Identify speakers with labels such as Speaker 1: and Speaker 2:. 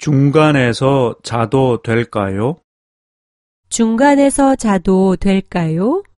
Speaker 1: 중간에서 자도 될까요?
Speaker 2: 중간에서 자도 될까요?